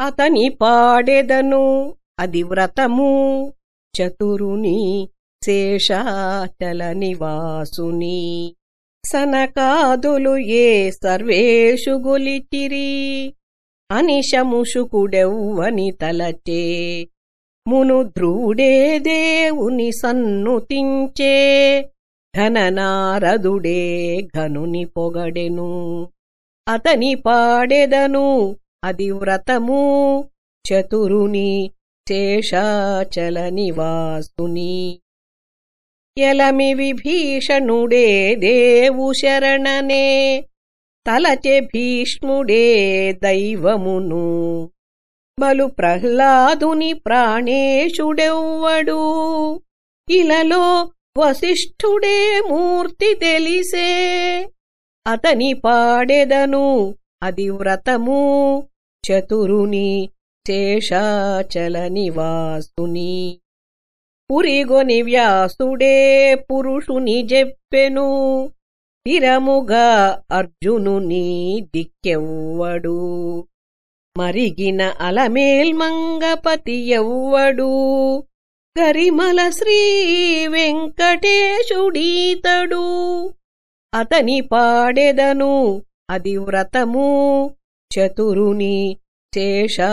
అతని పాడెదను. అది వ్రతము. చతురుని శేషాచల నివాసుని. సనకాదులు ఏ సర్వేషు గొలిచిరి అనిశముషుకుడెవ్వని తలచే. మును ధ్రువుడే దేవుని సన్నుతించే. ఘననారదుడే ఘనుని పొగడెను. అతని పాడెదను. అది వ్రతము. చతురుని శేషాచల నివాసుని ఎలమి విభీషణుడే దేవు శరణనే. తలచె భీష్ముడే దైవమును. బలు ప్రహ్లాదుని ప్రాణేశుడెవ్వడు. ఇలలో వశిష్ఠుడే మూర్తి తెలిసే. అతని పాడెదను అది వ్రతము. చతురుని శేషాచల నివాసుని. పురిగొని వ్యాసుడే పురుషుని జెప్పెను. స్థిరముగా అర్జునుని దిక్కెవ్వడు. మరిగిన అలమేల్మంగపతి ఎవ్వడు. గరిమల శ్రీ వెంకటేశుడీతడు. అతని పాడెదను అది వ్రతము चतुरुनि केषाचलनिवास्तुनि